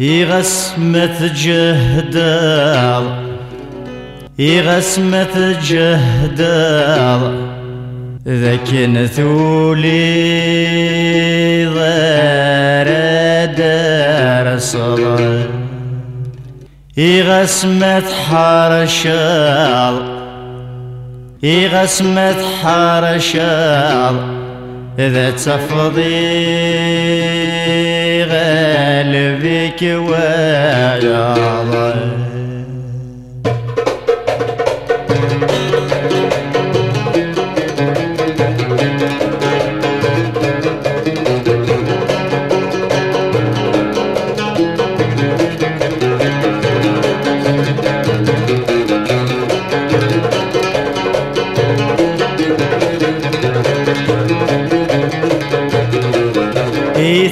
يغسمة جهدال يغسمة جهدال ذاك ثولي ضار دار صلاة. يغسمة حرشال يغسمة حرشال إذا غالبك ويا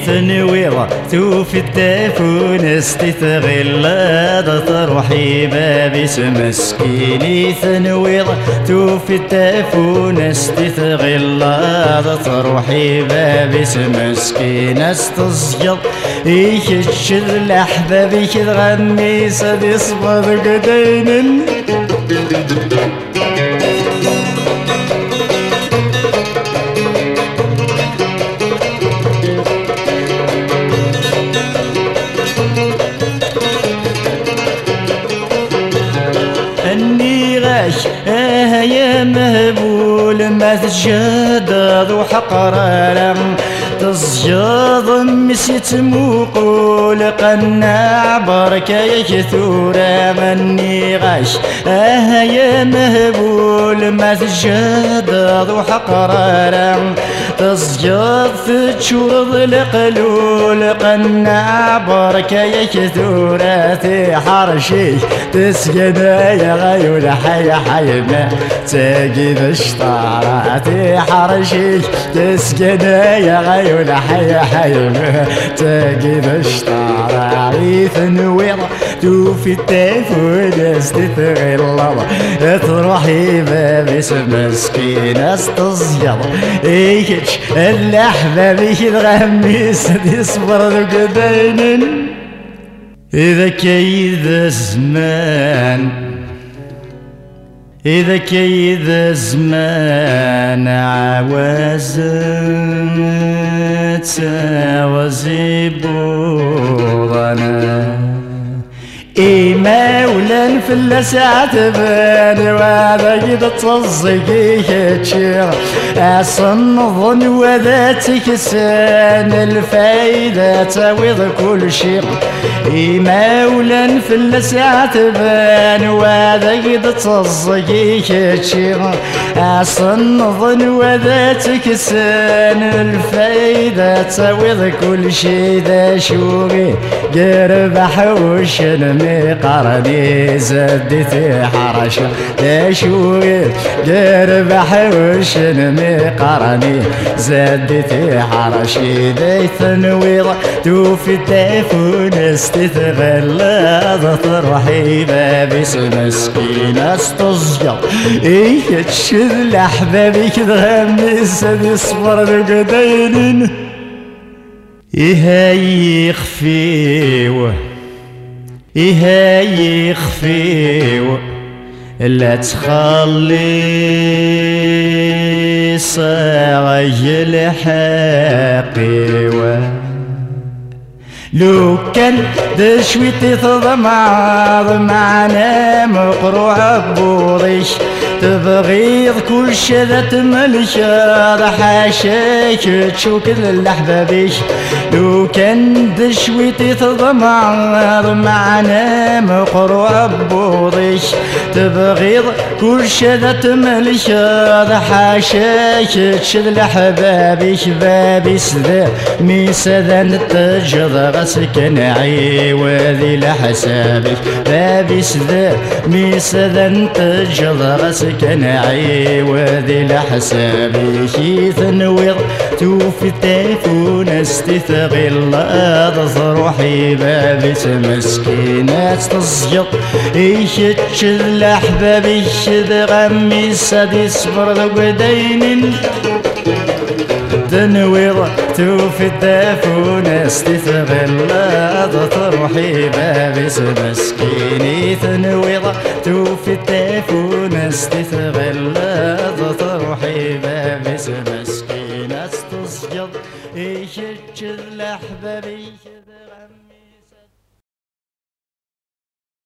ثنويضة توفي التافون استثغل تروحي بابي مسكيني ثنويضة توفي التافون استثغل تروحي بابي مسكين. استزجر يكتشد الأحباب كتغني سدي صبر قدين يا مهبول ما تجدد وحقرر تزجض مسيت موقول قناع بركة يا كثورة مني غش. أه يا مهبول ما تجدد وحقرر تزجض تشرب القلول قناع بركة يا كثورة حرشي تسجد يا غيول حي حي ما تجد اشطاراتي حرشي تسجد يا غيول حي حي ما تجد اشطاراتي ثنوير توفي التافون استثغي الله تروحي باب اسم مسكين استزيض إيش الأحباب الغميس يصبر ذوك دينن إذا كيد الزمان إذا كيد الزمان عوز تساوزي اللسعة بان وهذا قد تصزقي كتشير أصن ظن وذاتك سان الفايدة تعوض كل شيء. إي مولا في اللسعة بان وهذا قد تصزقي كتشير أصن ظن وذاتك سان الفايدة تعوض كل شيء. ذا شوقي قرب حوش مقرني زدتي حرشة شوقي قرب حوش مقرني زدتي حرشي ذي تنويض توفي التافون استثغل تروحي بابس مسكين استزجر إيه تشذ لأحبابك تغمس يصبر قدين إيه يخفيوه إيه يخفيوه لا تخلي صاغي الحقيوه لو كان دشويتي تضمع معنا مقروع بوضيش. تبغيض كل شذا ملشا حاشاك تشوك الأحبابيش لو كان دشويتي تضمع معنا مقروع بوضيش تبغيض كل شذا ملشا حاشاك تشد الأحبابيش بابيس ذا ميسا ذا نتجد غسك نعي وذي لحسابك بابيس ذا ميسا ذا نتجد غسك كنعي وذي لحسابي كي تنويض توفي التافون استثغل روحي بابي مسكينات تزجط إيش الأحباب إيش غمي سادي صبر ذو تنويض توفي الدافون استثغل تروحي بابس مسكيني تنويض توفي الدافون استثغل تروحي بابس مسكينة تسجد إيش الأحبابي